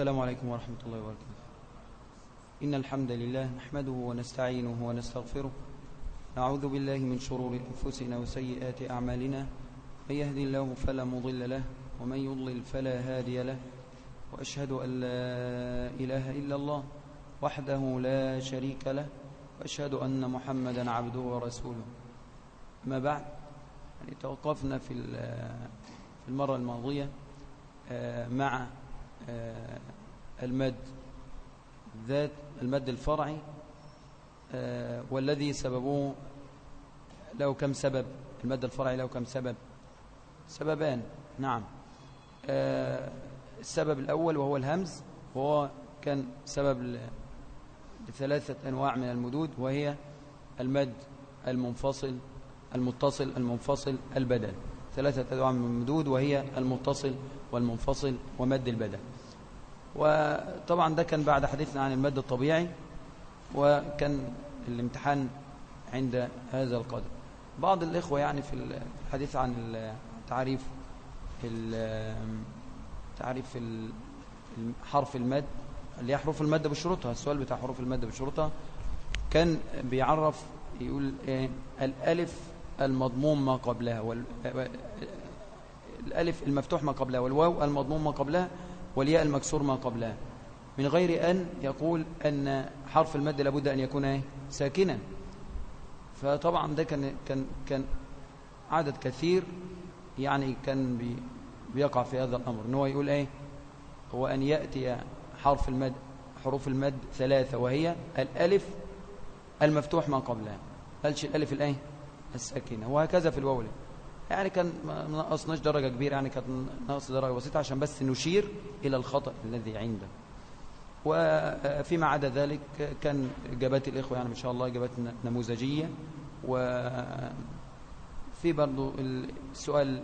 السلام عليكم ورحمة الله وبركاته. إن الحمد لله نحمده ونستعينه ونستغفره. نعوذ بالله من شرور أنفسنا وسيئات أعمالنا. من يهدي الله فلا مضل له ومن يضلل فلا هادي له. وأشهد أن لا إله إلا الله وحده لا شريك له وأشهد أن محمدا عبده ورسوله. ما بعد يعني توقفنا في المرة الماضية مع المد ذات المد الفرعي والذي سببه له كم سبب المد الفرعي له كم سبب؟ سببان نعم. السبب الأول وهو الهمز وهو كان سبب لثلاثة أنواع من المدود وهي المد المنفصل المتصل المنفصل البدل. ثلاثة أنواع من المدود وهي المتصل والمنفصل ومد البدل. وطبعا ده كان بعد حديثنا عن المد الطبيعي وكان الامتحان عند هذا القدر. بعض الإخوة يعني في الحديث عن تعريف تعريف حرف المد اللي هي حروف المد بشروطها السؤال بتاع حروف المد بشروطها كان بيعرف يقول إيه؟ الألف المضموم ما قبلها وال... الألف المفتوح ما قبلها والواو المضموم ما قبلها والياء المكسور ما قبلها. من غير أن يقول أن حرف المد لابد أن يكون إيه؟ ساكنا. فطبعا ده كان كان كان عدد كثير يعني كان بي بيقع في هذا الأمر. إن هو يقول إيه؟ هو أن يأتي حرف المد حروف المد ثلاثة وهي الألف المفتوح ما قبلها. قالش الألف الإيه؟ الساكنة. وهكذا في الواو. يعني كان ما نقصناش درجة كبيرة يعني كانت نقص درجة بسيطة عشان بس نشير إلى الخطأ الذي عنده. وفيما عدا ذلك كان إجابات الإخوة يعني إن شاء الله إجابات نموذجية. وفي برضو السؤال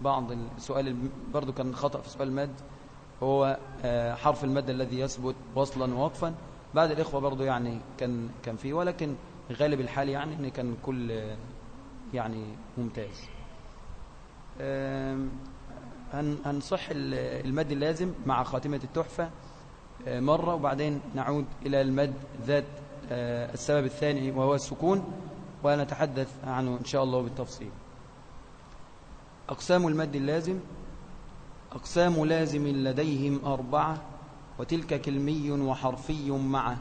بعض السؤال برضو كان خطأ في سؤال المد هو حرف المد الذي يثبت وصلا ووقفا. بعد الإخوة برضو يعني كان كان فيه ولكن غالب الحال يعني إن كان كل يعني ممتاز. هنصح المد اللازم مع خاتمة التحفة مرة وبعدين نعود إلى المد ذات السبب الثاني وهو السكون ونتحدث عنه إن شاء الله بالتفصيل. أقسام المد اللازم أقسام لازم لديهم أربعة وتلك كلمي وحرفي معه.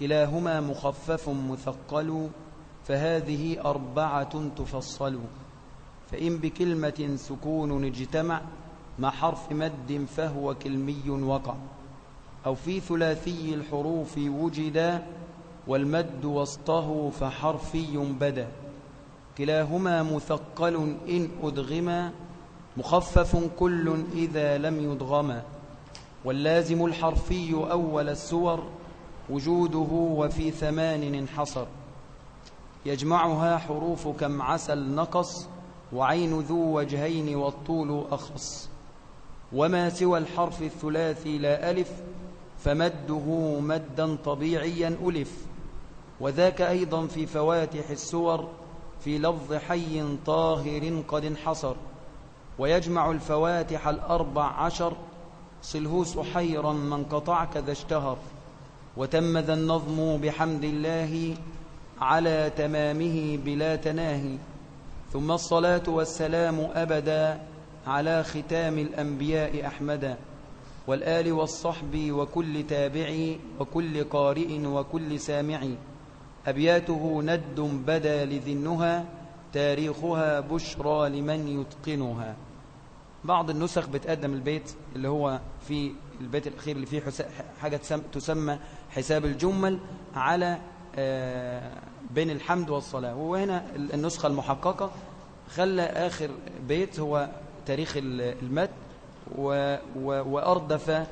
كلاهما مخفف مثقل فهذه أربعة تفصل. فإن بكلمة سكون اجتمع مع حرف مد فهو كلمي وقع. أو في ثلاثي الحروف وجدا والمد وسطه فحرفي بدا. كلاهما مثقل إن أدغما مخفف كل إذا لم يدغما. واللازم الحرفي أول السور وجوده وفي ثمان انحصر. يجمعها حروف كم عسل نقص وعين ذو وجهين والطول أخص. وما سوى الحرف الثلاثي لا ألف فمده مدا طبيعيا ألف. وذاك أيضا في فواتح السور في لفظ حي طاهر قد انحصر. ويجمع الفواتح الأربع عشر صله سحيرا من قطع كذا اشتهر. وتم ذا النظم بحمد الله على تمامه بلا تناهي. ثم الصلاة والسلام أبدا على ختام الأنبياء أحمدا والآل والصحب وكل تابع وكل قارئ وكل سامع. أبياته ند بدا لذنها تاريخها بشرى لمن يتقنها. بعض النسخ بتقدم البيت اللي هو في البيت الأخير اللي فيه حاجة تسمى حساب الجمل على بين الحمد والصلاة. وهنا النسخة المحققة خلى آخر بيت هو تاريخ المد وأردف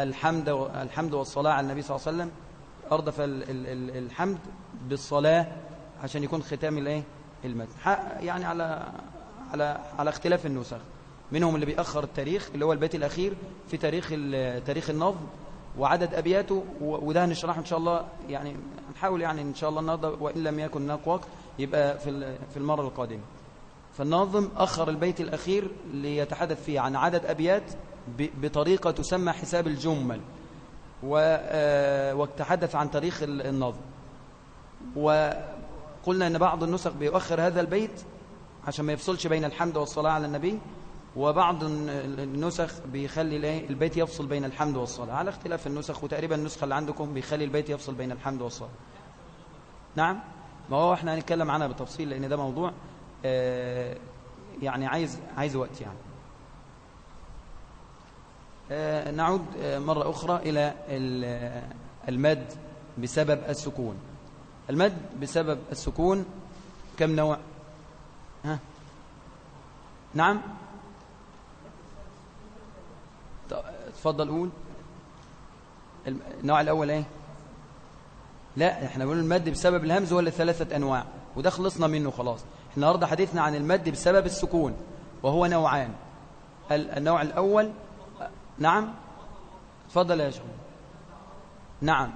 الحمد الحمد والصلاة على النبي صلى الله عليه وسلم. أردف الحمد بالصلاة عشان يكون ختام الإيه؟ المد. يعني على على على اختلاف النسخ. منهم اللي بيأخر التاريخ اللي هو البيت الأخير في تاريخ تاريخ النظم وعدد أبياته وده هنشرحه إن شاء الله. يعني نحاول يعني إن شاء الله النهارده وإن لم يكن هناك وقت يبقى في في المرة القادمة. فالناظم أخر البيت الأخير ليتحدث فيه عن عدد أبيات بطريقة تسمى حساب الجمل آه، وتحدث عن تاريخ النظم. وقلنا أن بعض النسخ بيؤخر هذا البيت عشان ما يفصلش بين الحمد والصلاة على النبي. وبعض النسخ بيخلي البيت يفصل بين الحمد والصلاة. على اختلاف النسخ وتقريبا النسخة اللي عندكم بيخلي البيت يفصل بين الحمد والصلاة. نعم؟ ما هو إحنا هنتكلم عنها بالتفصيل لأن ده موضوع آه، يعني عايز عايز وقت يعني. آه، نعود آه، مرة أخرى إلى المد بسبب السكون. المد بسبب السكون كم نوع؟ ها؟ نعم؟ تفضل قول. النوع الأول إيه؟ لا إحنا بنقول المد بسبب الهمز ولا ثلاثة أنواع وده خلصنا منه خلاص. النهاردة حديثنا عن المد بسبب السكون وهو نوعان. النوع الأول نعم؟ تفضل يا شيخ. نعم.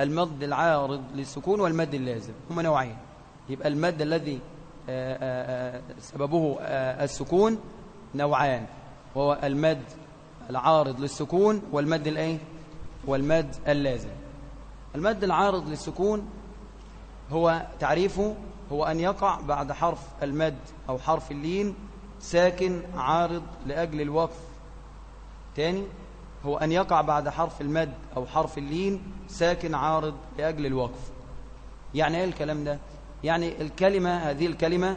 المد العارض للسكون والمد اللازم هما نوعين. يبقى المد الذي سببه السكون نوعان. وهو المد العارض للسكون والمد الإيه؟ والمد اللازم. المد العارض للسكون هو تعريفه هو أن يقع بعد حرف المد أو حرف اللين ساكن عارض لأجل الوقف. تاني هو أن يقع بعد حرف المد أو حرف اللين ساكن عارض لأجل الوقف. يعني إيه الكلام ده؟ يعني الكلمة هذه الكلمة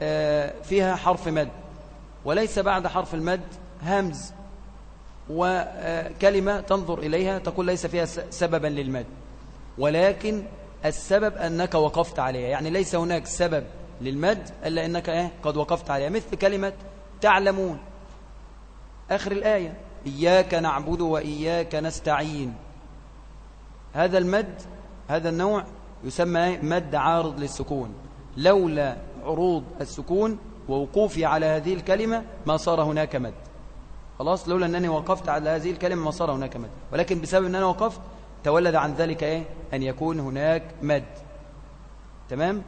آه، فيها حرف مد. وليس بعد حرف المد همز وكلمة تنظر إليها تقول ليس فيها سببا للمد. ولكن السبب أنك وقفت عليها. يعني ليس هناك سبب للمد إلا أنك إيه قد وقفت عليها. مثل كلمة تعلمون. آخر الآية إياك نعبد وإياك نستعين. هذا المد هذا النوع يسمى مد عارض للسكون. لولا عروض السكون ووقوفي على هذه الكلمة ما صار هناك مد. خلاص لولا أنني وقفت على هذه الكلمة ما صار هناك مد. ولكن بسبب أن أنا وقفت تولد عن ذلك إيه؟ أن يكون هناك مد. تمام؟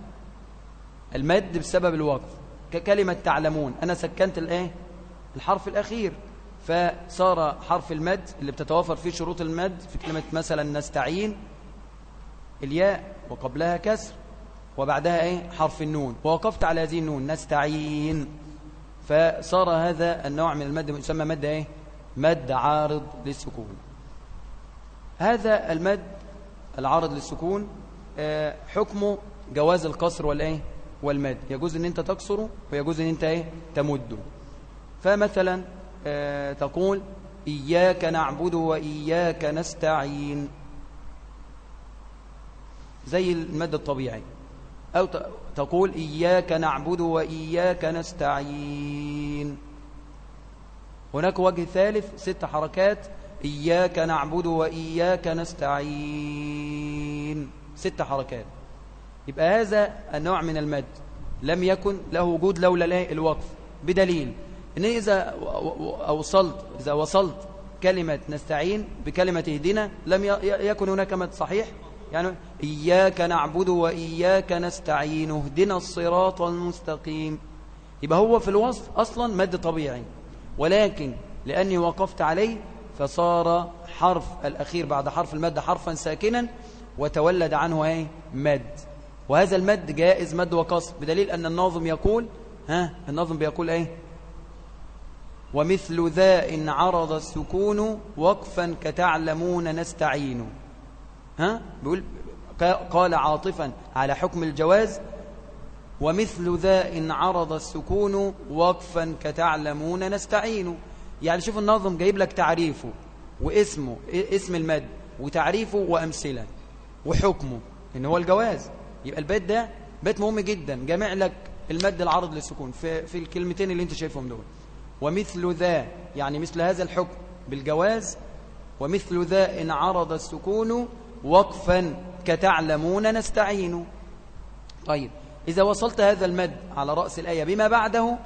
المد بسبب الوقف. ككلمة تعلمون أنا سكنت الإيه؟ الحرف الأخير. فصار حرف المد اللي بتتوفر فيه شروط المد في كلمة مثلا نستعين الياء وقبلها كسر. وبعدها إيه؟ حرف النون. ووقفت على هذه النون. نستعين. فصار هذا النوع من المد يسمى مد إيه؟ مد عارض للسكون. هذا المد العارض للسكون آه، حكمه جواز القصر والإيه؟ والمد. يجوز إن أنت تكسره ويجوز إن أنت إيه؟ تمده فمثلا آه، تقول إياك نعبد وإياك نستعين. زي المد الطبيعي. أو تقول إياك نعبد وإياك نستعين. هناك وجه ثالث ست حركات إياك نعبد وإياك نستعين. ست حركات. يبقى هذا النوع من المد. لم يكن له وجود لولا الوقف. بدليل إن إذا وصلت إذا وصلت كلمة نستعين بكلمة اهدنا لم يكن هناك مد صحيح. يعني إياك نعبد وإياك نستعين اهدنا الصراط المستقيم. يبقى هو في الوصف أصلا مد طبيعي. ولكن لأني وقفت عليه فصار حرف الأخير بعد حرف المد حرفا ساكنا وتولد عنه إيه؟ مد. وهذا المد جائز مد وقصر بدليل أن الناظم يقول ها الناظم بيقول إيه؟ ومثل ذا إن عرض السكون وقفا كتعلمون نستعين. ها؟ بيقول قال عاطفا على حكم الجواز ومثل ذا إن عرض السكون وقفا كتعلمون نستعين يعني شوف النظم جايب لك تعريفه واسمه اسم المد وتعريفه وأمثلة وحكمه إن هو الجواز. يبقى البيت ده بيت مهم جدا جامع لك المد العرض للسكون في, في الكلمتين اللي انت شايفهم دول. ومثل ذا يعني مثل هذا الحكم بالجواز ومثل ذا إن عرض السكون وقفا كتعلمون نستعين. طيب إذا وصلت هذا المد على رأس الآية بما بعده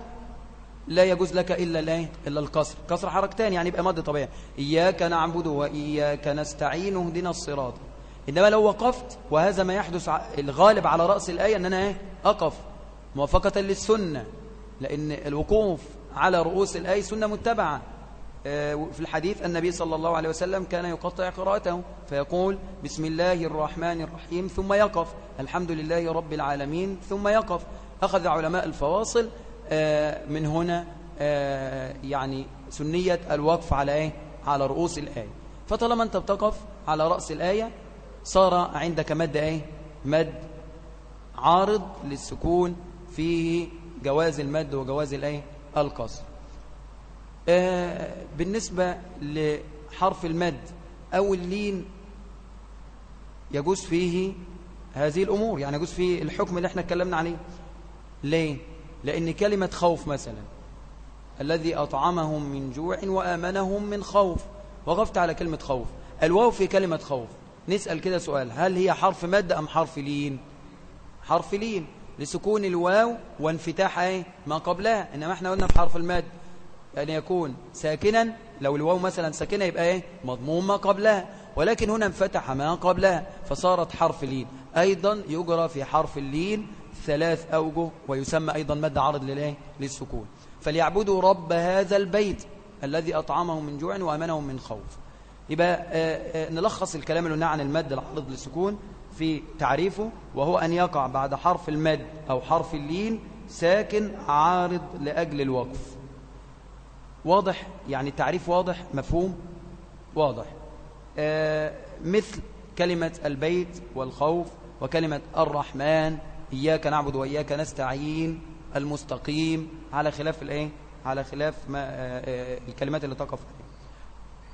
لا يجوز لك إلا الايه إلا القصر. كسر حركتان يعني يبقى مد طبيعي. إياك نعبد وإياك نستعين اهدنا الصراط. إنما لو وقفت وهذا ما يحدث الغالب على رأس الآية أن أنا إيه؟ أقف. موافقة للسنة. لأن الوقوف على رؤوس الآي سنة متبعة. في الحديث النبي صلى الله عليه وسلم كان يقطع قراءته فيقول بسم الله الرحمن الرحيم ثم يقف الحمد لله رب العالمين ثم يقف أخذ علماء الفواصل آه، من هنا آه، يعني سنية الوقف على إيه؟ على رؤوس الآية فطالما أنت بتقف على رأس الآية صار عندك مد إيه؟ مد عارض للسكون فيه جواز المد وجواز الإيه؟ القصر آه بالنسبة لحرف المد أو اللين يجوز فيه هذه الأمور يعني يجوز فيه الحكم اللي إحنا اتكلمنا عليه. ليه؟ لأن كلمة خوف مثلا الذي أطعمهم من جوع وآمنهم من خوف. وقفت على كلمة خوف. الواو في كلمة خوف. نسأل كده سؤال هل هي حرف مد أم حرف لين؟ حرف لين. لسكون الواو وانفتاح إيه؟ ما قبلها. إنما إحنا قلنا في حرف المد. أن يكون ساكنا لو الواو مثلا ساكنة يبقى إيه؟ مضموم ما قبلها. ولكن هنا انفتح ما قبلها فصارت حرف لين. أيضا يجرى في حرف اللين ثلاث أوجه ويسمى أيضا مد عرض للإيه؟ للسكون. فليعبدوا رب هذا البيت الذي أطعمهم من جوع وأمنهم من خوف. يبقى آه، آه، نلخص الكلام اللي عن المد العرض للسكون في تعريفه وهو أن يقع بعد حرف المد أو حرف اللين ساكن عارض لأجل الوقف. واضح؟ يعني التعريف واضح؟ مفهوم؟ واضح. آه مثل كلمة البيت والخوف وكلمة الرحمن إياك نعبد وإياك نستعين المستقيم. على خلاف الإيه؟ على خلاف ما آه آه الكلمات اللي تقف عليه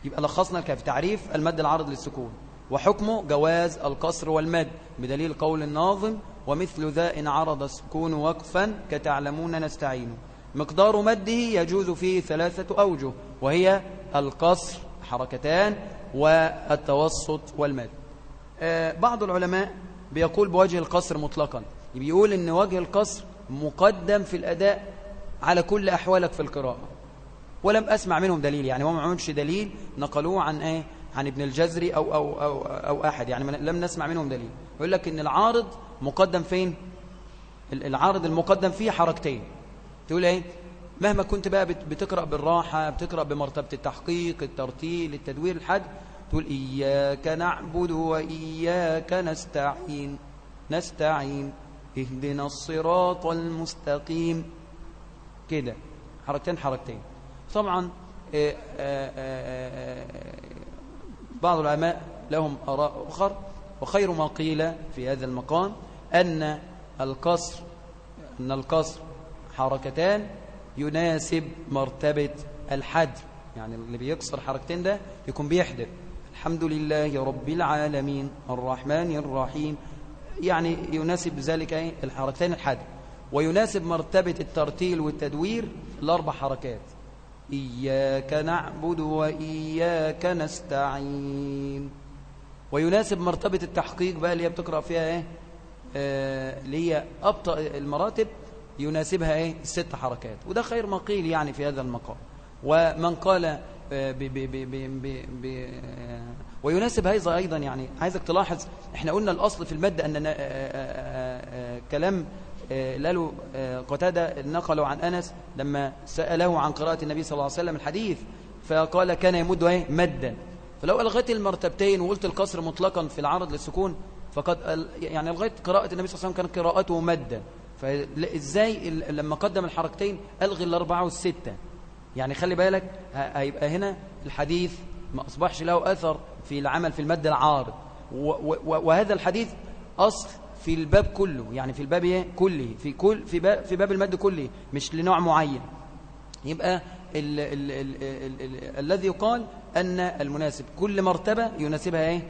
يبقى لخصنا في تعريف المد العارض للسكون. وحكمه جواز القصر والمد بدليل قول الناظم ومثل ذا إن عرض السكون وقفا كتعلمون نستعين مقدار مده يجوز فيه ثلاثة أوجه وهي القصر حركتان والتوسط والمد. آه، بعض العلماء بيقول بوجه القصر مطلقا. بيقول إن وجه القصر مقدم في الأداء على كل أحوالك في القراءة. ولم أسمع منهم دليل يعني هم ما عملش دليل نقلوه عن إيه؟ عن ابن الجزري أو, أو, أو, أو أحد يعني لم نسمع منهم دليل. يقول لك إن العارض مقدم فين؟ العارض المقدم فيه حركتين. تقول إيه؟ مهما كنت بقى بتقرأ بالراحة بتقرأ بمرتبة التحقيق الترتيل التدوير الحد تقول إياك نعبد وإياك نستعين. نستعين. اهدنا الصراط المستقيم. كده. حركتين حركتين. طبعا آه، آه، آه، بعض العلماء لهم أراء أخر وخير ما قيل في هذا المقام أن القصر أن القصر حركتان يناسب مرتبة الحدر. يعني اللي بيكسر حركتين ده يكون بيحدر. الحمد لله رب العالمين الرحمن الرحيم. يعني يناسب ذلك إيه؟ الحركتين الحدر. ويناسب مرتبة الترتيل والتدوير الأربع حركات. إياك نعبد وإياك نستعين. ويناسب مرتبة التحقيق بقى اللي هي بتقرأ فيها إيه؟ آه اللي هي أبطأ المراتب يناسبها إيه؟ ست حركات. وده خير ما قيل يعني في هذا المقام. ومن قال آه، ب ب ب ب ب آه، ويناسب هذا أيضا يعني عايزك تلاحظ إحنا قلنا الأصل في المادة أن آه، كلام لالو قتادة نقلوا عن أنس لما سأله عن قراءة النبي صلى الله عليه وسلم الحديث فقال كان يمد إيه؟ مدا. فلو ألغيت المرتبتين وقلت القصر مطلقا في العرض للسكون فقد يعني لغايه قراءة النبي صلى الله عليه وسلم كانت قراءته مدا. فإزاي لما قدم الحركتين ألغي الأربعة والستة. يعني خلي بالك هيبقى هنا الحديث ما أصبحش له أثر في العمل في المد العارض. وهذا الحديث أصل في الباب كله. يعني في الباب إيه؟ كله. في كل في باب في باب المد كله مش لنوع معين. يبقى ال ال ال ال ال الذي يقال أن المناسب كل مرتبة يناسبها إيه؟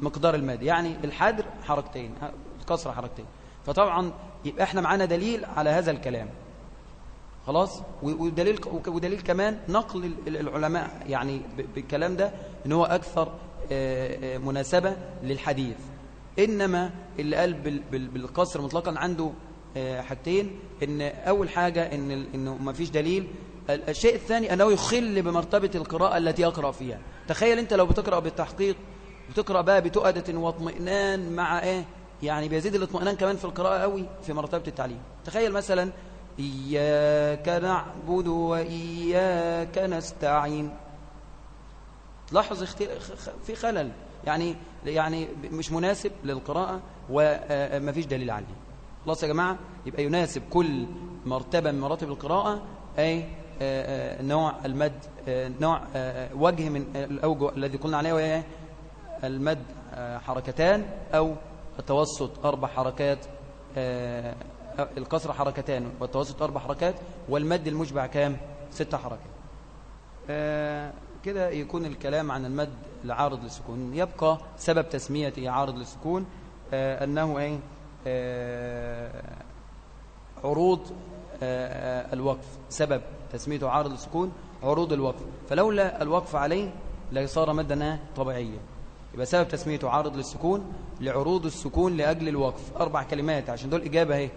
مقدار المد يعني الحدر حركتين الكسر حركتين. فطبعا يبقى إحنا معانا دليل على هذا الكلام. خلاص؟ ودليل ودليل كمان نقل العلماء يعني بالكلام ده إن هو أكثر آه، آه، مناسبة للحديث. إنما اللي قال بالقصر مطلقا عنده آه، حاجتين. إن أول حاجة إن إنه ما فيش دليل. الشيء الثاني أنه يخل بمرتبة القراءة التي يقرأ فيها. تخيل أنت لو بتقرأ بالتحقيق بتقرأ بقى بتؤدة واطمئنان مع إيه؟ يعني بيزيد الاطمئنان كمان في القراءة قوي في مرتبة التعليم. تخيل مثلا إياك نعبد وإياك نستعين. تلاحظ في خلل. يعني يعني مش مناسب للقراءة وما فيش دليل عليه. خلاص يا جماعة يبقى يناسب كل مرتبة من مراتب القراءة أي نوع المد نوع وجه من الأوجه الذي قلنا عليه وهي المد حركتان أو التوسط أربع حركات القصر حركتان والتوسط أربع حركات والمد المشبع كام؟ ست حركات. كده يكون الكلام عن المد العارض للسكون. يبقى سبب تسميته عارض للسكون أنه أي عروض الوقف. سبب تسميته عارض للسكون عروض الوقف. فلولا الوقف عليه لصار مدا طبيعيا. يبقى سبب تسميته عارض للسكون لعروض السكون لأجل الوقف. أربع كلمات عشان دول إجابة أهي.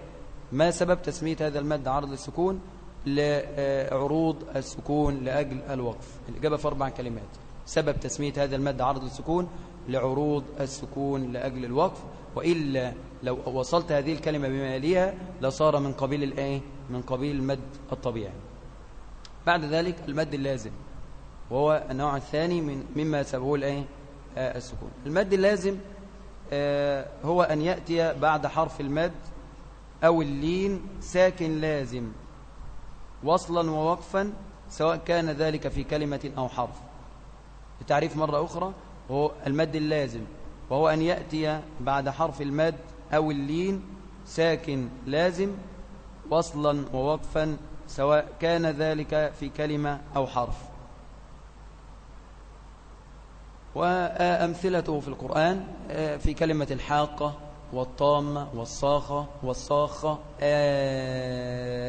ما سبب تسمية هذا المد عارض للسكون؟ لعروض السكون لأجل الوقف. الإجابة في أربع كلمات. سبب تسمية هذا المد عارض للسكون؟ لعروض السكون لأجل الوقف. وإلا لو وصلت هذه الكلمة بما يليها لصار من قبيل الآية؟ من قبيل المد الطبيعي. بعد ذلك المد اللازم وهو النوع الثاني من مما سببه الآية؟ السكون. المد اللازم آه هو أن يأتي بعد حرف المد أو اللين ساكن لازم وصلا ووقفا سواء كان ذلك في كلمة أو حرف. التعريف مرة أخرى هو المد اللازم وهو أن يأتي بعد حرف المد أو اللين ساكن لازم وصلا ووقفا سواء كان ذلك في كلمة أو حرف. وأمثلته في القرآن في كلمة الحاقة والطامة والصاخة والصاخة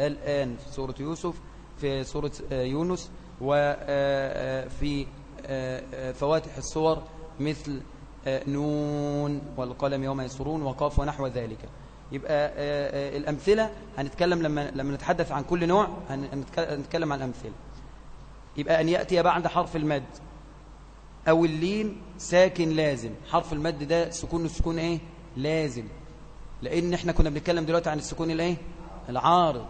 الآن في سورة يوسف في سورة يونس وفي فواتح الصور مثل نون والقلم يوم يسرون وقاف ونحو ذلك. يبقى الأمثلة هنتكلم لما لما نتحدث عن كل نوع هنتكلم عن الأمثلة يبقى أن يأتي بعد حرف المد أو اللين ساكن لازم. حرف المد ده سكون السكون إيه؟ لازم. لأن إحنا كنا بنتكلم دلوقتي عن السكون الإيه؟ العارض.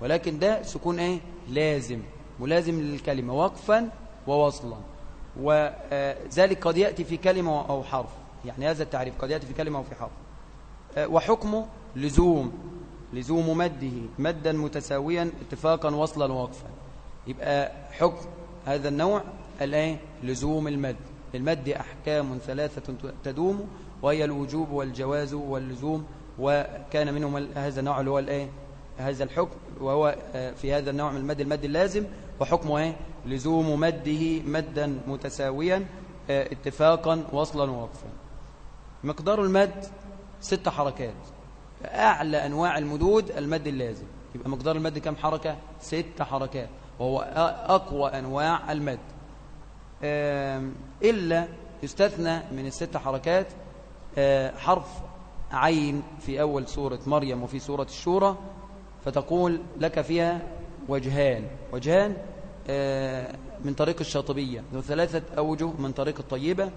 ولكن ده سكون إيه؟ لازم. ملازم للكلمة. وقفا ووصلا. وذلك قد يأتي في كلمة أو حرف. يعني هذا التعريف. قد يأتي في كلمة أو في حرف. وحكمه لزوم. لزوم مده. مدا متساويا اتفاقا وصلا ووقفا. يبقى حكم هذا النوع الايه لزوم المد. المد أحكام ثلاثة تدوم وهي الوجوب والجواز واللزوم وكان منهم هذا النوع اللي هو الايه هذا الحكم وهو في هذا النوع من المد المد اللازم وحكمه إيه؟ لزوم مده مدا متساويا اتفاقا وصلا ووقفا. مقدار المد ست حركات. أعلى أنواع المدود المد اللازم. يبقى مقدار المد كم حركة؟ ست حركات. وهو أقوى أنواع المد. إلا يستثنى من الست حركات حرف عين في أول سورة مريم وفي سورة الشورى فتقول لك فيها وجهان. وجهان من طريق الشاطبية. وثلاثة أوجه من طريق الطيبة.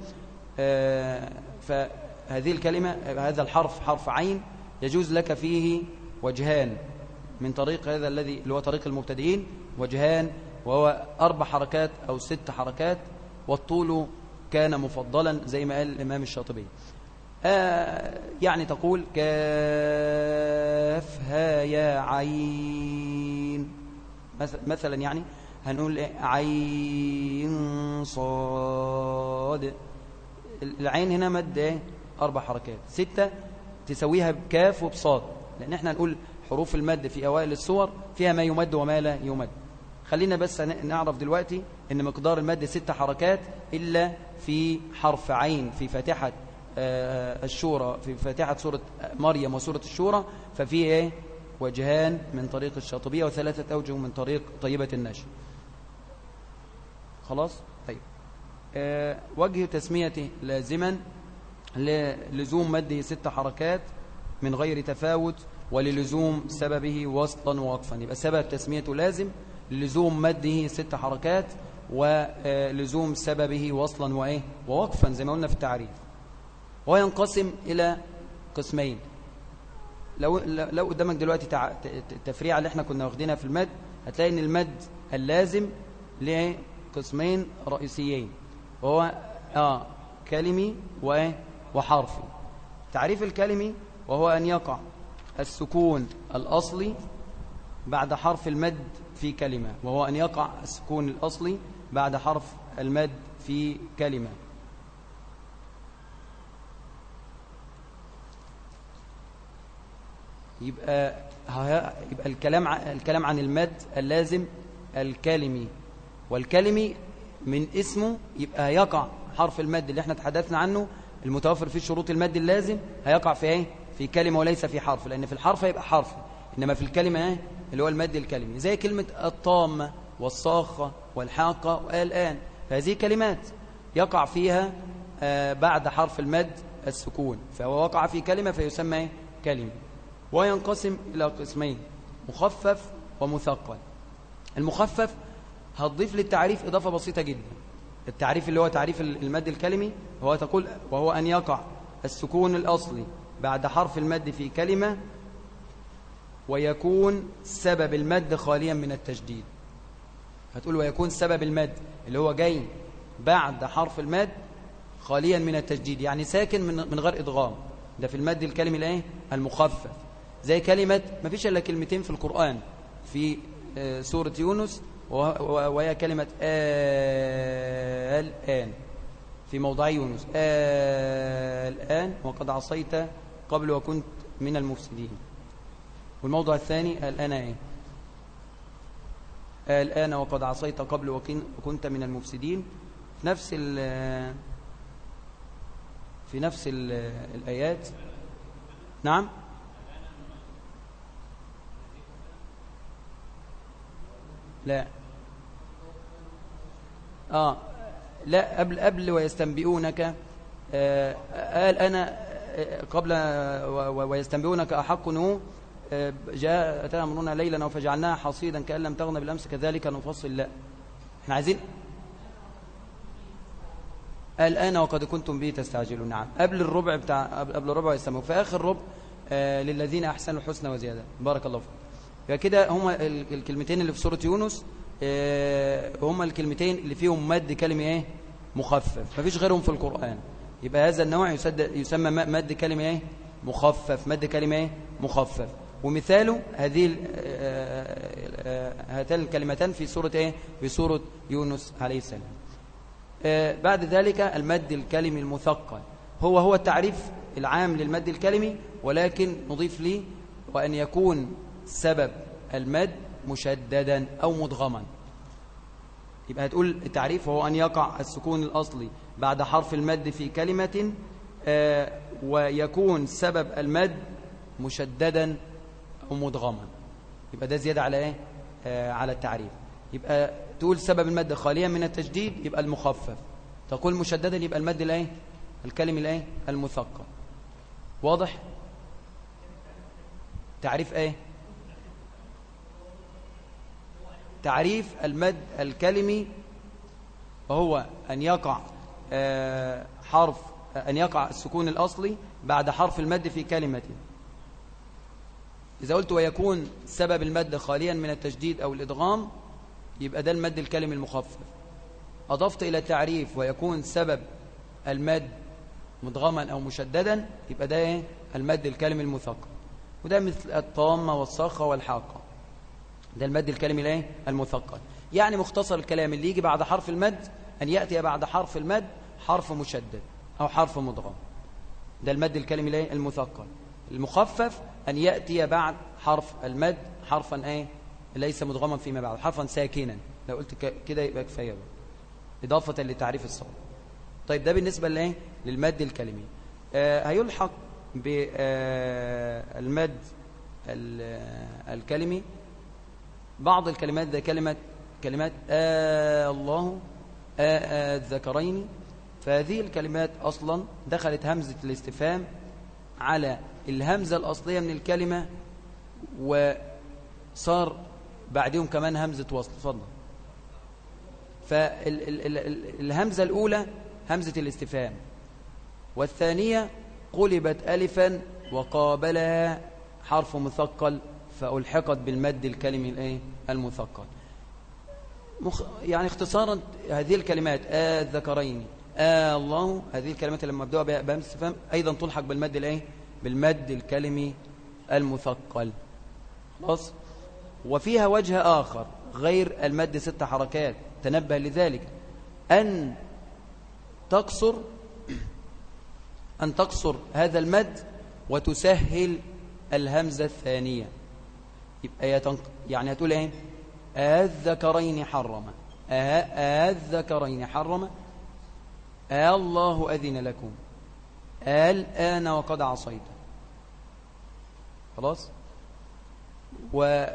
فهذه الكلمة هذا الحرف حرف عين يجوز لك فيه وجهان من طريق هذا الذي اللي هو طريق المبتدئين وجهان وهو أربع حركات أو ست حركات والطول كان مفضلا زي ما قال الإمام الشاطبي. آه يعني تقول كافها يا عين. مثلا يعني هنقول عين صاد. العين هنا مد إيه؟ أربع حركات. ستة تسويها بكاف وبصاد. لأن إحنا نقول حروف المد في أوائل السور فيها ما يمد وما لا يمد. خلينا بس نعرف دلوقتي إن مقدار المد ست حركات إلا في حرف عين في فاتحة الشورى في فاتحة سورة مريم وسورة الشورى ففيه إيه؟ وجهان من طريق الشاطبية وثلاثة أوجه من طريق طيبة النشر. خلاص؟ طيب. أه وجه تسميته لازما للزوم مده ست حركات من غير تفاوت وللزوم سببه وسطا ووقفا. يبقى سبب تسميته لازم لزوم مده ست حركات ولزوم سببه وصلا وإيه؟ ووقفا زي ما قلنا في التعريف. وينقسم إلى قسمين. لو لو قدامك دلوقتي تع... التفريعه اللي إحنا كنا واخدينها في المد هتلاقي إن المد اللازم له قسمين رئيسيين. وهو آه كلمي وحرفي. تعريف الكلمي وهو أن يقع السكون الأصلي بعد حرف المد في كلمة وهو أن يقع السكون الأصلي بعد حرف المد في كلمة. يبقى يبقى الكلام الكلام عن المد اللازم الكلمي. والكلمي من اسمه يبقى يقع حرف المد اللي إحنا تحدثنا عنه المتوفر فيه شروط المد اللازم هيقع في إيه؟ في كلمة وليس في حرف لأن في الحرف هيبقى حرف إنما في الكلمة إيه؟ اللي هو المد الكلمي. زي كلمة الطامة والصاخة والحاقة والآن. هذه كلمات يقع فيها آه بعد حرف المد السكون. فهو وقع في كلمة فيسمى إيه؟ كلمة. وينقسم إلى قسمين مخفف ومثقل. المخفف هتضيف للتعريف إضافة بسيطة جدا. التعريف اللي هو تعريف المد الكلمي هو تقول وهو أن يقع السكون الأصلي بعد حرف المد في كلمة ويكون سبب المد خاليا من التجديد. هتقول ويكون سبب المد اللي هو جاي بعد حرف المد خاليا من التجديد يعني ساكن من غير إدغام. ده في المد الكلمي الإيه؟ المخفف. زي كلمة ما فيش إلا كلمتين في القرآن في آه، سورة يونس وهي كلمة الآن في موضع يونس الآن وقد عصيت قبل وكنت من المفسدين. والموضع الثاني الآن إيه؟ الآن وقد عصيت قبل وكنت من المفسدين. في نفس ال في نفس ال الآيات. نعم؟ لا. آه. لا قبل قبل ويستنبئونك آه قال أنا آه، قبل ويستنبئونك أحق نو جاء أتانا أمرنا ليلا فجعلناها حصيدا كأن لم تغن بالأمس كذلك نفصل لا. إحنا عايزين؟ الآن وقد كنتم به تستعجلون نعم. قبل الربع بتاع قبل الربع يستمعوا في آخر ربع آه للذين أحسنوا الحسنى وزيادة. بارك الله فيك. كده هما الكلمتين اللي في سورة يونس آه، هما الكلمتين اللي فيهم مد كلمة إيه؟ مخفف. مفيش غيرهم في القرآن. يبقى هذا النوع يسمى مد كلمة إيه؟ مخفف. مد كلمة إيه؟ مخفف. ومثاله هذه آه، آه، هاتان الكلمتان في سورة إيه؟ في سورة يونس عليه السلام. بعد ذلك المد الكلمي المثقل. هو هو التعريف العام للمد الكلمي ولكن نضيف لي وأن يكون سبب المد مشددا أو مدغما يبقى هتقول التعريف هو أن يقع السكون الأصلي بعد حرف المد في كلمة آه، ويكون سبب المد مشددا أو مدغما يبقى ده زيادة على إيه؟ آه، على التعريف. يبقى تقول سبب المد خاليا من التجديد يبقى المخفف. تقول مشددا يبقى المد الإيه؟ الكلم الإيه؟ المثقل. واضح؟ تعريف إيه؟ تعريف المد الكلمي وهو أن يقع آه، حرف أن يقع السكون الأصلي بعد حرف المد في كلمة. إذا قلت ويكون سبب المد خاليا من التجديد أو الإدغام يبقى ده المد الكلمي المخفف. أضفت إلى التعريف ويكون سبب المد مدغما أو مشددا يبقى ده إيه؟ المد الكلمي المثقل وده مثل الطامة والصاخة والحاقة. ده المد الكلمي الايه المثقل يعني مختصر الكلام اللي يجي بعد حرف المد أن يأتي بعد حرف المد حرف مشدد أو حرف مضغم ده المد الكلمي الايه المثقل المخفف أن يأتي بعد حرف المد حرفا إيه؟ ليس مدغما فيما بعد حرفا ساكنا. لو قلت كده يبقى كفاية إضافة لتعريف الصوت طيب ده بالنسبة لإيه؟ للمد الكلمي. آه هيلحق بالمد آه الكلمي. بعض الكلمات ده كلمة كلمات آه الله آه آه الذكرين. فهذه الكلمات أصلا دخلت همزة الاستفهام على الهمزة الأصلية من الكلمة وصار بعدهم كمان همزة وصل. فضل فالهمزة الأولى همزة الاستفهام والثانية قلبت ألفا وقابلها حرف مثقل فألحقت بالمد الإيه؟ المثقل. يعني اختصارا هذه الكلمات الذكرين آه الله هذه الكلمات لما مبدوءة بأمس فهم أيضا تلحق بالمد الإيه؟ بالمد الكلمي المثقل. خلاص؟ وفيها وجه آخر غير المد ست حركات. تنبه لذلك. أن تقصر أن تقصر هذا المد وتسهل الهمزة الثانية. يبقى. يعني هتقول إيه؟ الذكرين حرم. الذكرين حرم. الله أذن لكم. الآن وقد عصيت. خلاص؟ و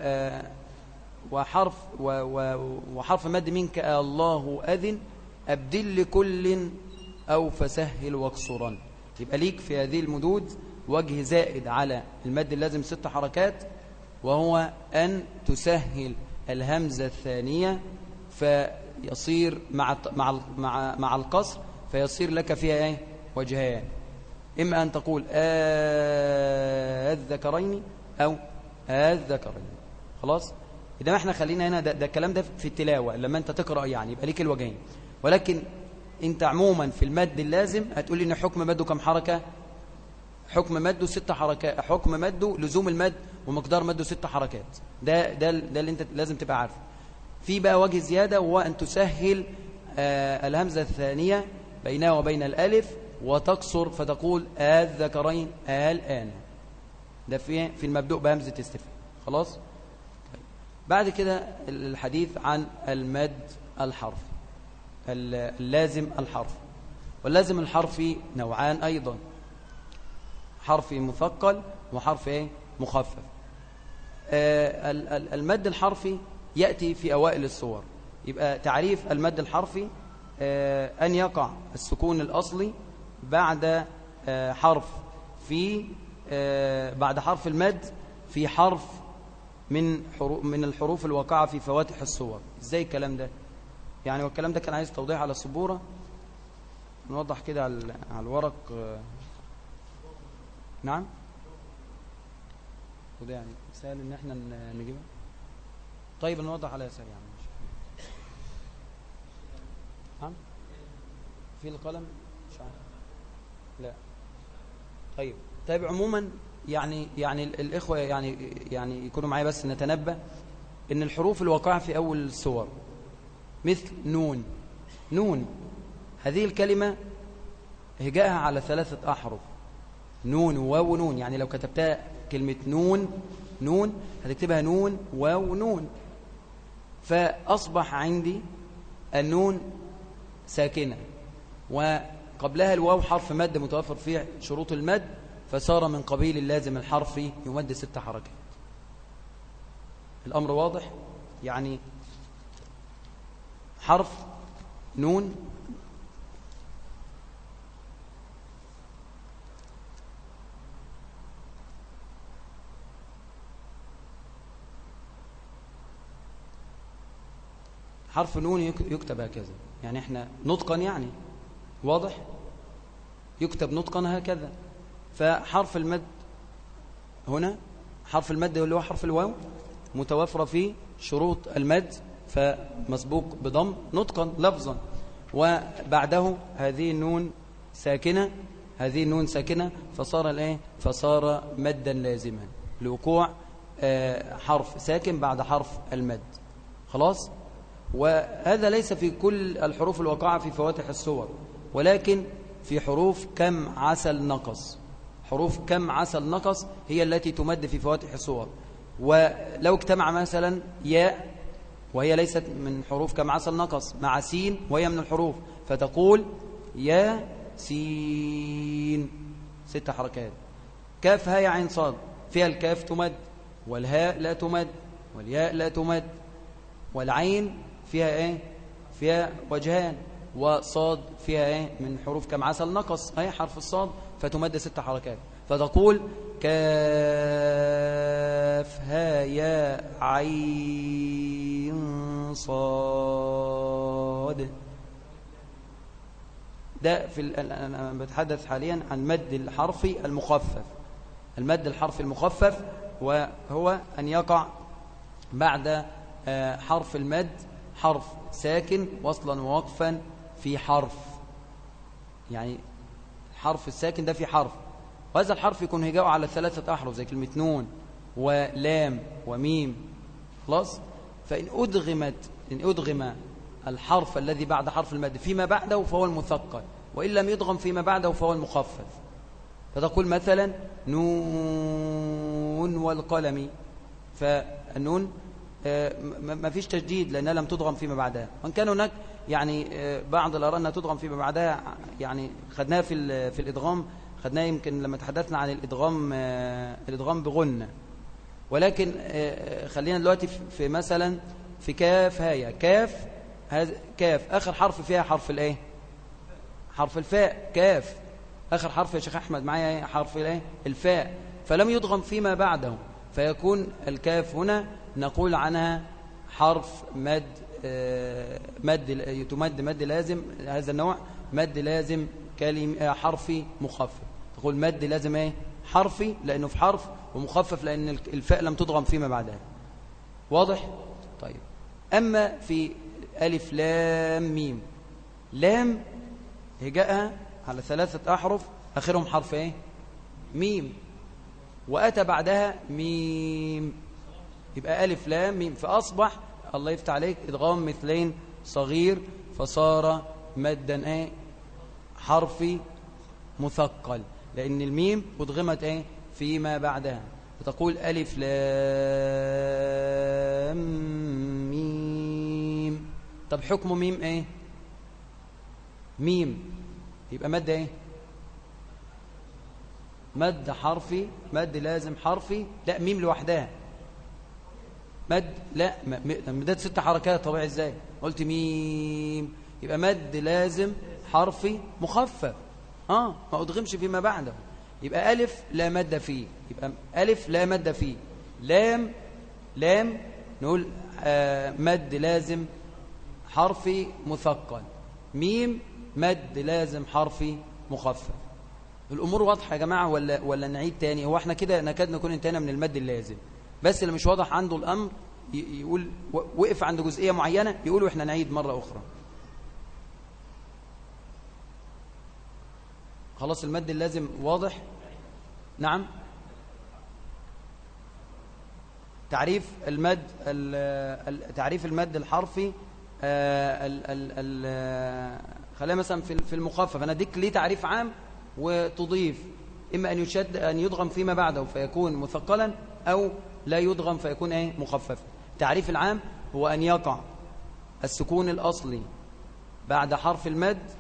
وحرف وحرف مد منك الله أذن أبدل لكل أو فسهل واكسرا يبقى ليك في هذه المدود وجه زائد على المد اللازم ست حركات وهو أن تسهل الهمزة الثانية فيصير مع مع مع مع القصر فيصير لك فيها إيه؟ وجهان. إما أن تقول الذكرين أو الذكرين خلاص؟ إذا إحنا خلينا هنا ده, ده الكلام ده في التلاوة لما أنت تقرأ يعني يبقى ليك الوجهين. ولكن أنت عموما في المد اللازم هتقول لي إن حكم مده كم حركة؟ حكم مده ست حركات حكم مده لزوم المد ومقدار مده ست حركات. ده ده ده اللي أنت لازم تبقى عارفه. في بقى وجه زيادة وهو أن تسهل آه الهمزة الثانية بينها وبين الألف وتقصر فتقول الذكرين الآن ده في في المبدوء بهمزة استفهام خلاص؟ بعد كده الحديث عن المد الحرف. اللازم الحرف. واللازم الحرفي نوعان أيضا. حرف مثقل وحرف إيه؟ مخفف. آه المد الحرفي يأتي في أوائل الصور يبقى تعريف المد الحرفي آه أن يقع السكون الأصلي بعد آه حرف في بعد حرف المد في حرف من حروف من الحروف الواقعة في فواتح الصور. إزاي الكلام ده؟ يعني والكلام ده كان عايز توضيح على السبورة؟ نوضح كده على الورق نعم؟ وده يعني سهل إن إحنا نجيبها. طيب نوضح على يسار يعني. نعم؟ في القلم؟ مش عارف. لا. طيب. طيب عموما يعني يعني الإخوة يعني يعني يكونوا معايا بس نتنبه إن الحروف الواقعه في أول السور مثل نون. نون. هذه الكلمة هجاءها على ثلاثة أحرف. نون وواو نون. يعني لو كتبتها كلمة نون نون هتكتبها نون واو نون. فأصبح عندي النون ساكنة وقبلها الواو حرف مد متوفر فيه شروط المد فصار من قبيل اللازم الحرفي يمد ست حركات. الأمر واضح؟ يعني حرف نون حرف نون يكتب هكذا. يعني إحنا نطقا يعني. واضح؟ يكتب نطقا هكذا. فحرف المد هنا حرف المد اللي هو حرف الواو متوفرة فيه شروط المد فمسبوق بضم نطقا لفظا. وبعده هذه النون ساكنة هذه النون ساكنة فصار الإيه؟ فصار مدا لازما. لوقوع حرف ساكن بعد حرف المد. خلاص؟ وهذا ليس في كل الحروف الواقعة في فواتح السور. ولكن في حروف كم عسل نقص. حروف كم عسل نقص هي التي تمد في فواتح السور ولو اجتمع مثلا ياء وهي ليست من حروف كم عسل نقص مع سين وهي من الحروف فتقول يا سين. ست حركات. كاف هاء عين صاد. فيها الكاف تمد والهاء لا تمد والياء لا تمد والعين فيها إيه؟ فيها وجهان. وصاد فيها إيه؟ من حروف كم؟ عسل نقص. أي حرف الصاد؟ فتمد ست حركات. فتقول كاف ها يا عين صاد. ده في أنا بتحدث حاليا عن مد الحرفي المخفف. المد الحرف المخفف وهو أن يقع بعد آه، حرف المد حرف ساكن وصلا ووقفا في حرف. يعني الحرف الساكن ده في حرف. وهذا الحرف يكون هجاؤه على ثلاثة أحرف زي كلمة نون ولام وميم. خلاص؟ فإن أدغمت إن أدغم الحرف الذي بعد حرف المد فيما بعده فهو المثقل وإن لم يدغم فيما بعده فهو المخفف. فتقول مثلا نون والقلم. فالنون آه، ما فيش تجديد لأنها لم تدغم فيما بعدها. وإن كان هناك يعني آه، بعض الآراء أنها تدغم فيما بعدها. يعني خدناها في في الإدغام. خدناها يمكن لما تحدثنا عن الإدغام آه، الإدغام بغنة ولكن خلينا دلوقتي في مثلا في كاف هاية كاف كاف. آخر حرف فيها حرف الإيه؟ حرف الفاء. كاف. آخر حرف يا شيخ أحمد معايا إيه؟ حرف الإيه؟ الفاء. فلم يدغم فيما بعده. فيكون الكاف هنا نقول عنها حرف مد آه، مد تمد مد لازم هذا النوع مد لازم كلمة آه، حرفي مخفف. تقول مد لازم إيه؟ حرفي لأنه في حرف ومخفف لأن الفاء لم تضغم فيما بعدها. واضح؟ طيب. أما في ألف لام ميم. لام هجاءها على ثلاثة أحرف آخرهم حرف إيه؟ ميم. وأتى بعدها ميم. يبقى ألف لام ميم. فأصبح الله يفتح عليك إدغام مثلين صغير فصار مدا إيه؟ حرفي مثقل. لأن الميم أدغمت إيه؟ فيما بعدها. فتقول ألف لام ميم. طب حكم ميم إيه؟ ميم. يبقى مد إيه؟ مد حرفي مد لازم حرفي. لا ميم لوحدها. مد لا مدد ست حركات طبيعي إزاي؟ قلت ميم. يبقى مد لازم حرفي مخفف. آه ما أدغمش فيما بعده. يبقى ألف لا مد فيه. يبقى ألف لا مد فيه. لام لام نقول آه مد لازم حرفي مثقل. ميم مد لازم حرفي مخفف. الأمور واضحة يا جماعة ولا, ولا نعيد تاني؟ هو إحنا كده نكاد نكون انتهينا من المد اللازم. بس اللي مش واضح عنده الأمر يقول وقف عند جزئية معينة يقول إحنا نعيد مرة أخرى. خلاص المد اللازم واضح؟ نعم. تعريف المد تعريف المد الحرفي آه، خلينا مثلا في المخفف. أنا أديك ليه تعريف عام وتضيف. إما أن يشد أن يضغم فيما بعده فيكون مثقلا أو لا يضغم فيكون إيه؟ مخففا التعريف العام هو أن يقع السكون الأصلي بعد حرف المد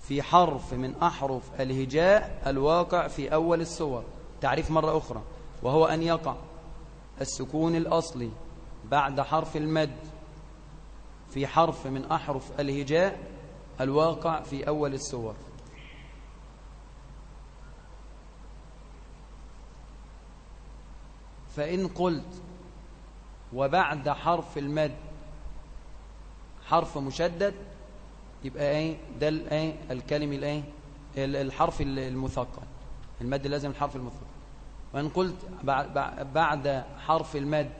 في حرف من أحرف الهجاء الواقع في أول السور. تعريف مرة أخرى. وهو أن يقع السكون الأصلي بعد حرف المد في حرف من أحرف الهجاء الواقع في أول السور. فإن قلت وبعد حرف المد حرف مشدد يبقى إيه؟ ده الايه الكلم الايه الحرف المثقل. المد لازم الحرف المثقل. وإن قلت بعد حرف المد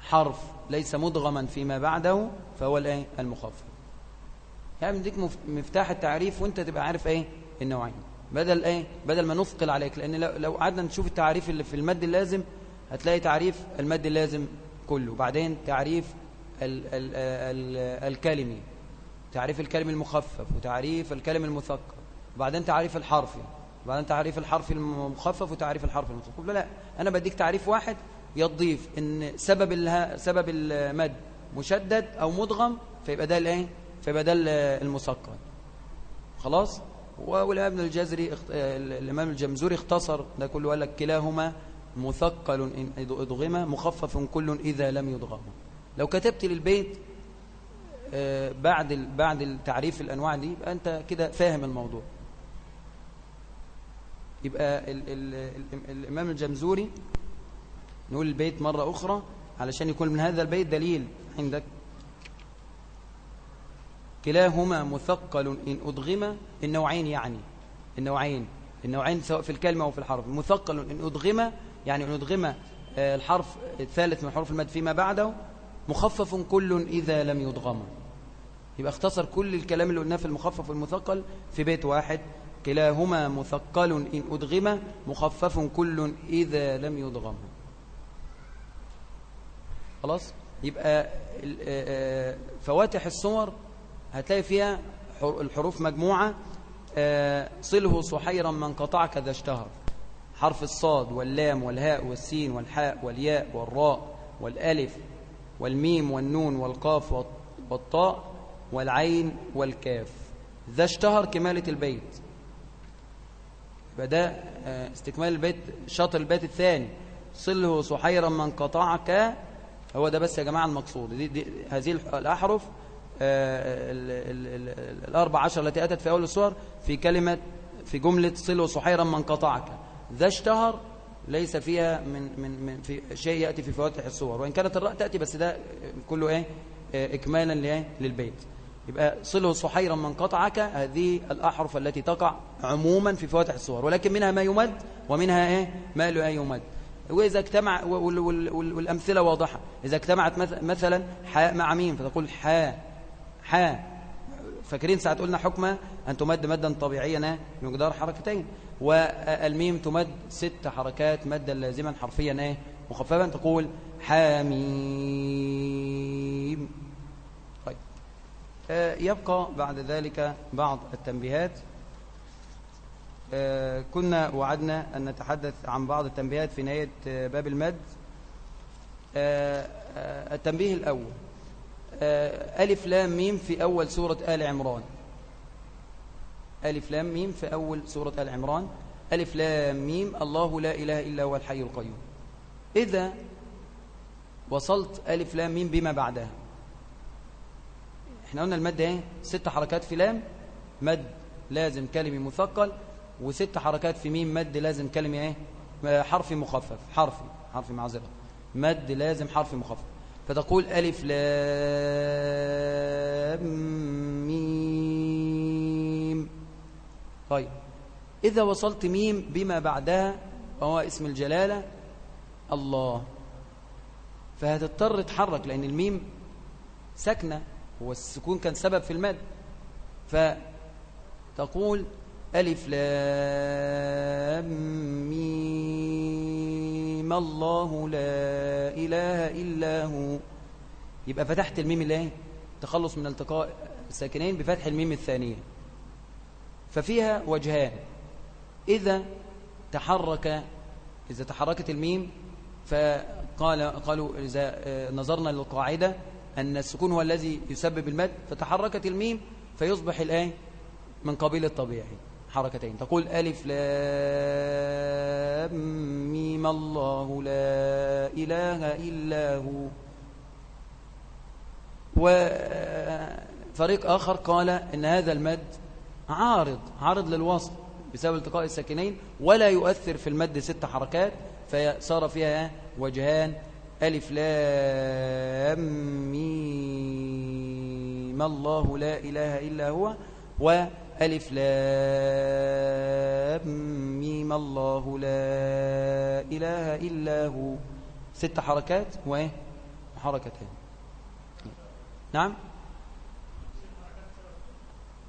حرف ليس مدغما فيما بعده فهو الايه المخفف يعني بديك مفتاح التعريف وأنت تبقى عارف إيه؟ النوعين. بدل إيه؟ بدل ما نثقل عليك لأن لو قعدنا نشوف التعريف اللي في المد اللازم هتلاقي تعريف المد اللازم كله. وبعدين تعريف ال ال ال الكلمي تعريف الكلم المخفف وتعريف الكلم المثقل وبعدين تعريف الحرفي وبعدين تعريف الحرف المخفف وتعريف الحرف المثقل لا لا أنا بديك تعريف واحد يضيف إن سبب سبب المد مشدد أو مدغم فيبقى ده الإيه؟ فيبقى ده المثقل خلاص؟ والإمام الجزري الإمام الجمزوري اختصر ده كله قال لك كلاهما مثقل إن أدغم مخفف كل إذا لم يدغم. لو كتبت للبيت آه، بعد بعد التعريف الأنواع دي يبقى أنت كده فاهم الموضوع. يبقى ال ال ال الإمام الجمزوري نقول البيت مرة أخرى علشان يكون من هذا البيت دليل. عندك؟ كلاهما مثقل إن أدغم النوعين يعني. النوعين. النوعين سواء في الكلمة أو في الحرف. مثقل إن أدغم يعني أدغم آه، الحرف الثالث من حروف المد فيما بعده مخفف كل إذا لم يدغم. يبقى اختصر كل الكلام اللي قلناه في المخفف والمثقل في بيت واحد. كلاهما مثقل إن أدغم مخفف كل إذا لم يدغم. خلاص؟ يبقى آه، آه، فواتح الصور هتلاقي فيها الحروف مجموعة. صله صحيرا من قطعك ذا اشتهر. حرف الصاد واللام والهاء والسين والحاء والياء والراء والألف والميم والنون والقاف والطاء والعين والكاف. ذا اشتهر كمالة البيت. فده آه، استكمال البيت شاطر البيت الثاني. صله صحيرا من قطعك هو ده بس يا جماعة المقصود. دي دي هذه الأحرف آه، الأربع عشر التي أتت في أول الصور في كلمة في جملة صله صحيرا من قطعك. ذا اشتهر ليس فيها من من من في شيء يأتي في فواتح الصور. وإن كانت الراء تأتي بس ده كله إيه؟ آه، إكمالا للبيت. يبقى صله صحيرا من قطعك هذه الأحرف التي تقع عموما في فواتح الصور. ولكن منها ما يمد ومنها إيه؟ ما لا يمد. وإذا اجتمع والأمثلة واضحة. إذا اجتمعت مثلا حاء مع ميم فتقول حاء حاء. فاكرين ساعة قلنا حكمة أن تمد مدا طبيعيا بمقدار حركتين. والميم تمد ست حركات مدا لازما حرفيا إيه؟ مخففا تقول حاميم. طيب. آه، يبقى بعد ذلك بعض التنبيهات. آه، كنا وعدنا أن نتحدث عن بعض التنبيهات في نهاية آه، باب المد. التنبيه الأول. ألف لام ميم في أول سورة آل عمران. ألف لام ميم في أول سورة آل عمران. ألف لام ميم. الله لا إله إلا هو الحي القيوم. إذا وصلت ألف لام ميم بما بعدها. إحنا قلنا المد إيه؟ ست حركات في لام. مد لازم كلمة مثقل وست حركات في ميم. مد لازم كلمة إيه؟ حرف مخفف. حرفي حرفي معذرة مد لازم حرف مخفف. فتقول ألف لام ميم. طيب. إذا وصلت ميم بما بعدها وهو اسم الجلالة الله. فهتضطر تحرك لأن الميم سكنة والسكون كان سبب في المد. فتقول ألف لام ميم الله لا إله إلا هو. يبقى فتحت الميم اللي تخلص من التقاء الساكنين بفتح الميم الثانية. ففيها وجهان. إذا تحرك إذا تحركت الميم فقال قالوا إذا نظرنا للقاعدة أن السكون هو الذي يسبب المد فتحركت الميم فيصبح الآن من قبيل الطبيعي. حركتين. تقول ألف لام ميم الله لا إله إلا هو. وفريق آخر قال إن هذا المد عارض عارض للوصل بسبب التقاء الساكنين ولا يؤثر في المد ست حركات فصار فيها وجهان ألف لام ميم الله لا إله إلا هو وألف لام ميم الله لا إله إلا هو. ست حركات وحركتين نعم؟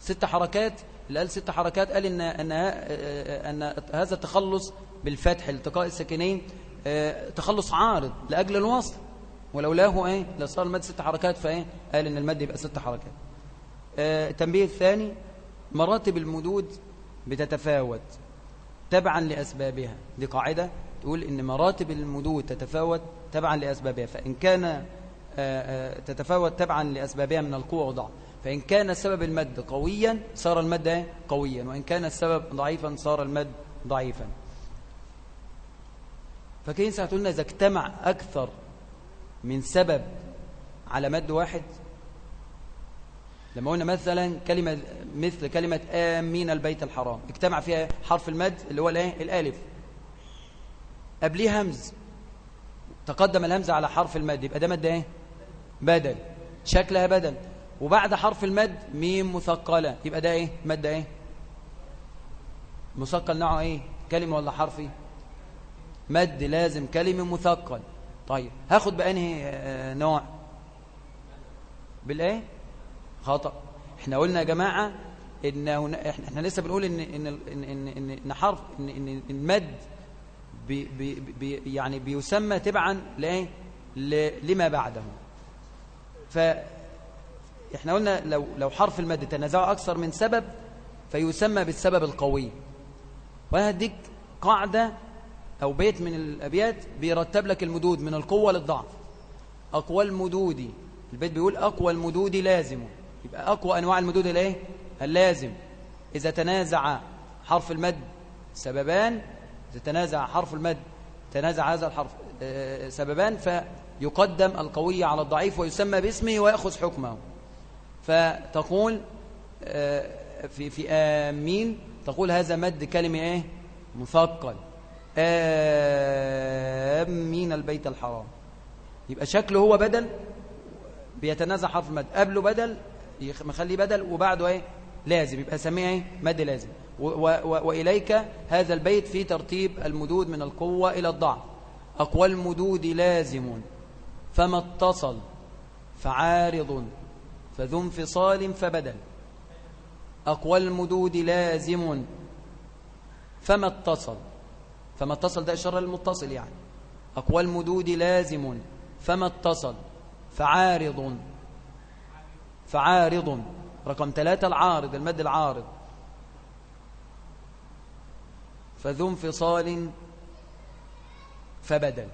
ست حركات اللي قال ست حركات. قال إن, أن, أن هذا التخلص بالفتح التقاء الساكنين آه، تخلص عارض لأجل الوصل. ولولاه إيه؟ لصار المد ست حركات فإيه؟ قال إن المد يبقى ست حركات. آه، التنبيه الثاني مراتب المدود بتتفاوت تبعا لأسبابها. دي قاعدة تقول إن مراتب المدود تتفاوت تبعا لأسبابها. فإن كان آه، تتفاوت تبعا لأسبابها من القوة وضعف فإن كان سبب المد قويا صار المد قويا. وإن كان السبب ضعيفا صار المد ضعيفا. فكين ساعتقولنا إذا اجتمع أكثر من سبب على مد واحد؟ لما قلنا مثلا كلمة مثل كلمة آمين البيت الحرام. اجتمع فيها حرف المد اللي هو الإيه؟ الألف. قبليه همز. تقدم الهمزة على حرف المد. يبقى ده مد إيه؟ بدل. شكلها بدل. وبعد حرف المد ميم مثقلة. يبقى ده إيه؟ مد إيه؟ مثقل نوعه إيه؟ كلمة ولا حرفي مد لازم كلمة مثقل. طيب هاخد بأنهي آه، نوع؟ بالإيه؟ خطأ. إحنا قلنا يا جماعة إن إحنا, إحنا لسه بنقول إن إن إن إن, إن حرف إن, إن المد بي بي يعني بيسمى تبعا لإيه؟ لما بعده. ف إحنا قلنا لو لو حرف المد تنازع أكثر من سبب فيسمى بالسبب القوي. وهديك قاعدة أو بيت من الأبيات بيرتب لك المدود من القوة للضعف. أقوى المدود. البيت بيقول أقوى المدود لازم. يبقى أقوى أنواع المدود الإيه؟ اللازم. إذا تنازع حرف المد سببان إذا تنازع حرف المد تنازع هذا الحرف آه، سببان فيقدم القوي على الضعيف ويسمى باسمه ويأخذ حكمه. فتقول آه، في في آمين تقول هذا مد كلمة إيه؟ مثقل. آمين البيت الحرام. يبقى شكله هو بدل بيتنازع حرف المد. قبله بدل مخليه بدل وبعده إيه؟ لازم. يبقى سميه إيه؟ مد لازم. وإليك هذا البيت في ترتيب المدود من القوة إلى الضعف. أقوى المدود لازم فما اتصل فعارض. فذو انفصال فبدل. أقوى المدود لازم. فما اتصل؟ فما اتصل ده إشارة للمتصل يعني. أقوى المدود لازم. فما اتصل؟ فعارض. فعارض. رقم ثلاثة العارض المد العارض. فذو انفصال فبدل.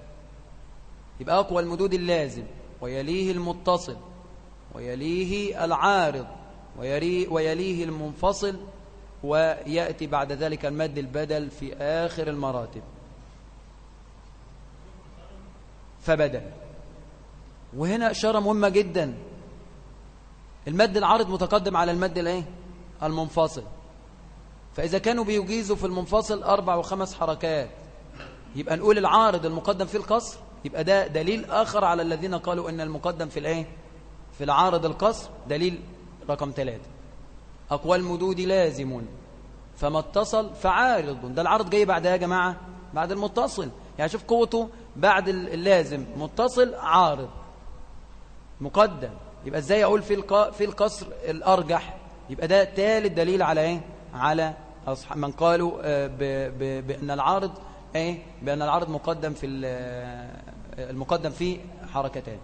يبقى أقوى المدود اللازم ويليه المتصل. ويليه العارض ويليه المنفصل ويأتي بعد ذلك المد البدل في آخر المراتب. فبدل. وهنا إشارة مهمة جدا. المد العارض متقدم على المد الإيه؟ المنفصل. فإذا كانوا بيجيزوا في المنفصل أربع وخمس حركات يبقى نقول العارض المقدم في القصر يبقى ده دليل آخر على الذين قالوا أن المقدم في الإيه؟ في العارض القصر دليل رقم ثلاثة. أقوى المدود لازم فما اتصل فعارض. ده العرض جاي بعد يا جماعة بعد المتصل. يعني شوف قوته بعد اللازم متصل عارض. مقدم. يبقى إزاي أقول في في القصر الأرجح؟ يبقى ده ثالث دليل على إيه؟ على من قالوا آه، بأن العارض إيه؟ بأن العارض مقدم في آه، المقدم فيه حركتان.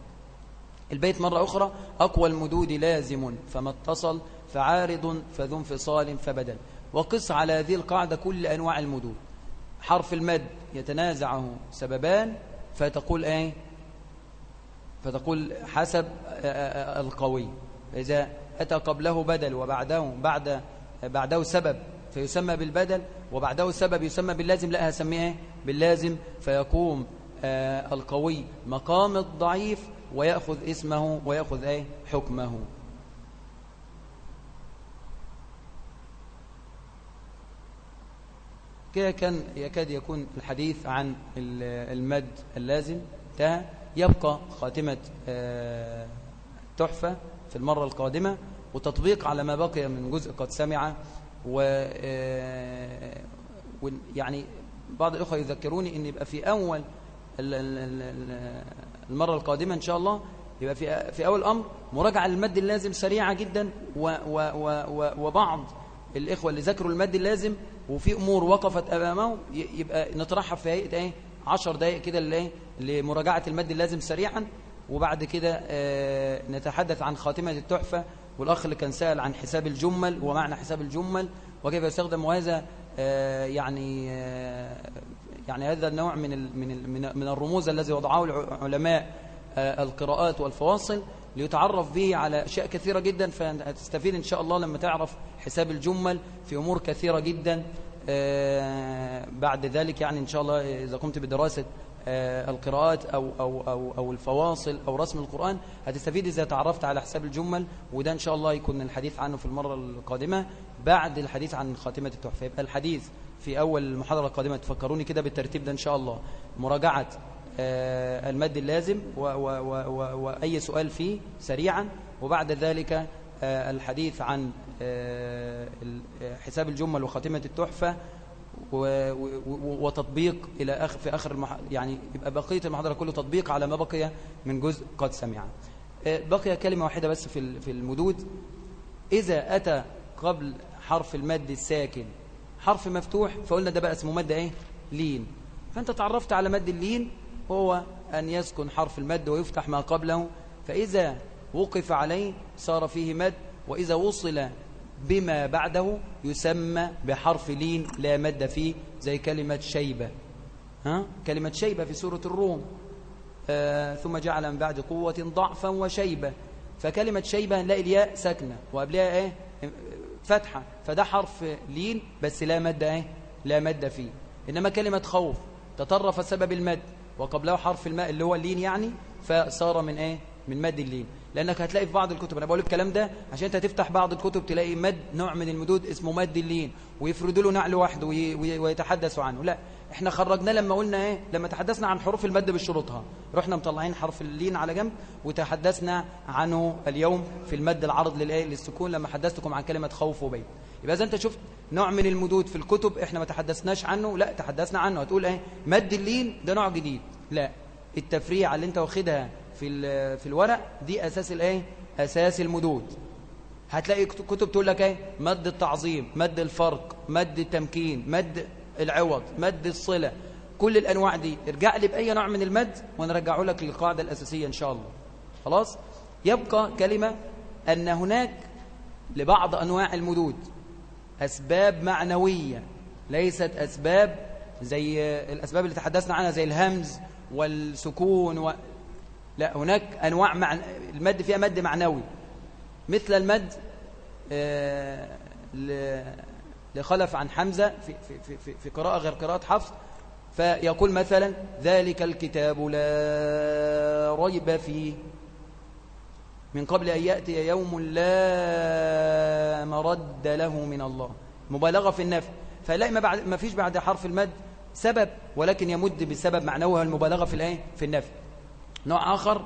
البيت مرة أخرى أقوى المدود لازم فما اتصل فعارض فذو انفصال فبدل. وقس على هذه القاعدة كل أنواع المدود. حرف المد يتنازعه سببان فتقول إيه؟ فتقول حسب القوي. إذا أتى قبله بدل وبعده بعد بعده سبب فيسمى بالبدل وبعده سبب يسمى باللازم لا هسميه باللازم. فيقوم القوي مقام الضعيف ويأخذ اسمه ويأخذ إيه؟ حكمه. كده كان يكاد يكون الحديث عن المد اللازم. انتهى يبقى خاتمة تحفة في المرة القادمة وتطبيق على ما بقي من جزء قد سمع و يعني بعض الأخوة يذكروني أن يبقى في أول المرة القادمة إن شاء الله يبقى في في أول أمر مراجعة المد اللازم سريعة جدا و و و وبعض الإخوة اللي ذكروا المد اللازم وفي أمور وقفت أمامه يبقى نطرحها في هيئة إيه 10 دقائق كده لمراجعة المد اللازم سريعا وبعد كده آه، نتحدث عن خاتمة التحفة والأخ اللي كان سأل عن حساب الجمل ومعنى حساب الجمل وكيف يستخدم وهذا آه، يعني آه، يعني هذا النوع من من من الرموز الذي وضعه علماء القراءات والفواصل ليتعرف به على أشياء كثيرة جدا فهتستفيد إن شاء الله لما تعرف حساب الجمل في أمور كثيرة جدا. بعد ذلك يعني إن شاء الله إذا قمت بدراسة آه، القراءات أو, أو, أو, أو الفواصل أو رسم القرآن هتستفيد إذا تعرفت على حساب الجمل وده إن شاء الله يكون الحديث عنه في المرة القادمة بعد الحديث عن خاتمة التحفة يبقى الحديث في أول المحاضرة القادمة تفكروني كده بالترتيب ده إن شاء الله. مراجعة آه، المد اللازم وأي سؤال فيه سريعا وبعد ذلك آه، الحديث عن حساب الجمل وخاتمة التحفة وتطبيق إلى آخر في آخر المح... يعني يبقى بقية المحاضرة كله تطبيق على ما بقي من جزء قد سمع. آه، بقي كلمة واحدة بس في في المدود. إذا أتى قبل حرف المد الساكن حرف مفتوح فقلنا ده بقى اسمه مد إيه؟ لين. فأنت تعرفت على مد اللين هو أن يسكن حرف المد ويفتح ما قبله فإذا وقف عليه صار فيه مد وإذا وصل بما بعده يسمى بحرف لين لا مد فيه زي كلمة شيبة. ها؟ كلمة شيبة في سورة الروم. آه ثم جعل من بعد قوة ضعفا وشيبة. فكلمة شيبة نلاقي الياء ساكنة. وقبلها إيه؟ فتحة. فده حرف لين بس لا مد إيه؟ لا مد فيه. إنما كلمة خوف تطرف سبب المد وقبله حرف المد اللي هو اللين يعني فصار من إيه؟ من مد اللين. لأنك هتلاقي في بعض الكتب أنا بقول الكلام ده عشان أنت تفتح بعض الكتب تلاقي مد نوع من المدود اسمه مد اللين ويفردوا له نعل واحد وي- وي- ويتحدثوا عنه. لا إحنا خرجناه لما قلنا إيه؟ لما تحدثنا عن حروف المد بشروطها رحنا مطلعين حرف اللين على جنب وتحدثنا عنه اليوم في المد العرض للإيه؟ للسكون لما حدثتكم عن كلمة خوف وبيت. يبقى إذا أنت شفت نوع من المدود في الكتب إحنا ما تحدثناش عنه لا تحدثنا عنه. هتقول إيه؟ مد اللين ده نوع جديد. لا التفريعه اللي أنت واخدها في في الورق دي أساس الإيه؟ أساس المدود. هتلاقي كت- كتب تقول لك إيه؟ مد التعظيم مد الفرق مد التمكين مد العوض مد الصلة كل الأنواع دي. ارجع لي بأي نوع من المد ونرجعه لك للقاعدة الأساسية إن شاء الله. خلاص؟ يبقى كلمة أن هناك لبعض أنواع المدود. أسباب معنوية. ليست أسباب زي الأسباب اللي تحدثنا عنها زي الهمز والسكون و... لا هناك أنواع مع... المد فيها مد معنوي. مثل المد آه، ل- لخلف عن حمزة في, في, في, في, قراءة غير قراءة حفص فيقول مثلا ذلك الكتاب لا ريب فيه. من قبل أن يأتي يوم لا مرد له من الله. مبالغة في النفي فلاقي ما, بعد ما فيش بعد حرف المد سبب ولكن يمد بسبب معنوها المبالغة في الإيه؟ في النفي نوع آخر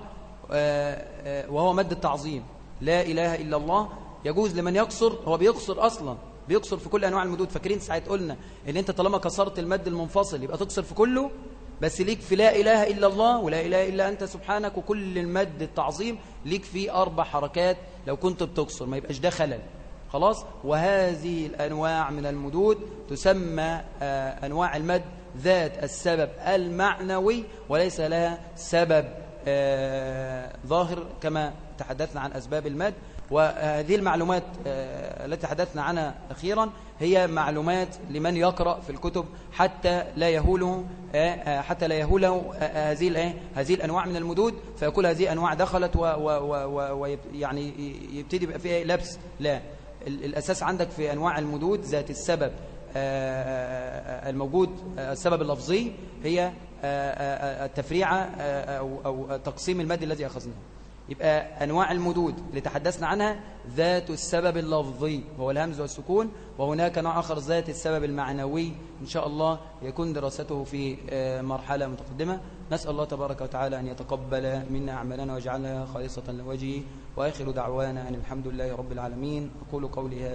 آه، آه، وهو مد التعظيم. لا إله إلا الله. يجوز لمن يقصر هو بيقصر أصلا. بيقصر في كل أنواع المدود. فاكرين ساعة قلنا إن أنت طالما كسرت المد المنفصل يبقى تقصر في كله؟ بس ليك في لا إله إلا الله ولا إله إلا أنت سبحانك وكل المد التعظيم ليك فيه أربع حركات لو كنت بتقصر ما يبقاش ده خلل. خلاص؟ وهذه الأنواع من المدود تسمى آه، أنواع المد ذات السبب المعنوي وليس لها سبب آه، ظاهر كما تحدثنا عن أسباب المد. وهذه المعلومات آه، التي تحدثنا عنها أخيرا هي معلومات لمن يقرأ في الكتب حتى لا يهوله آه، آه، حتى لا يهوله هذه هذه الأنواع من المدود. فيقول هذه أنواع دخلت ويعني يبتدي يبقى فيها لبس. لا. ال- الأساس عندك في أنواع المدود ذات السبب الموجود السبب اللفظي هي التفريعة أو تقسيم المد الذي أخذناه. يبقى أنواع المدود اللي تحدثنا عنها ذات السبب اللفظي وهو الهمز والسكون وهناك نوع آخر ذات السبب المعنوي إن شاء الله يكون دراسته في آه، مرحلة متقدمة. نسأل الله تبارك وتعالى أن يتقبل منا أعمالنا ويجعلها خالصة لوجهه. وآخر دعوانا أن الحمد لله رب العالمين. أقول قولي هذا.